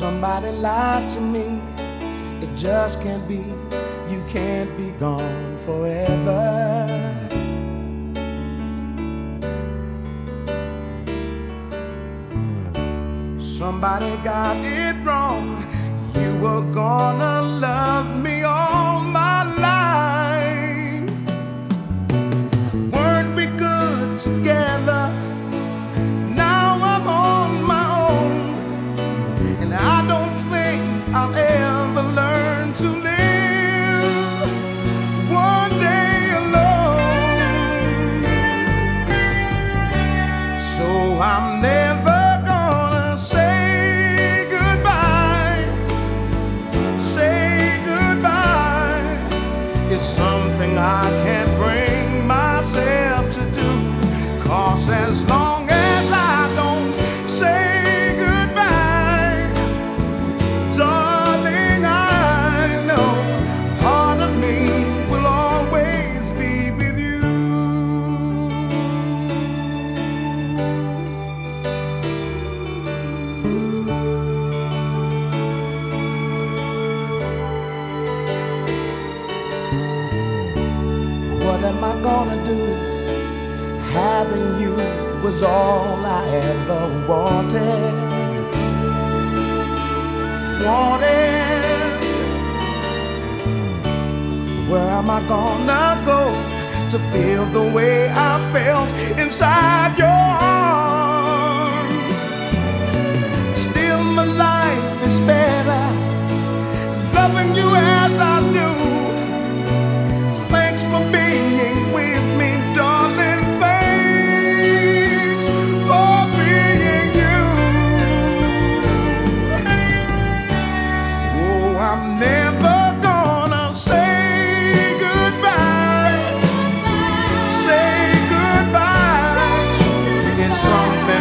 Somebody lied to me, it just can't be. You can't be gone forever. Somebody got it wrong, you were gonna love me. I'm never gonna say goodbye. Say goodbye. It's something I can't bring myself to do. Cause as long gonna do? Having you was all I ever wanted. Wanted. Where am I gonna go to feel the way I felt inside your arms? from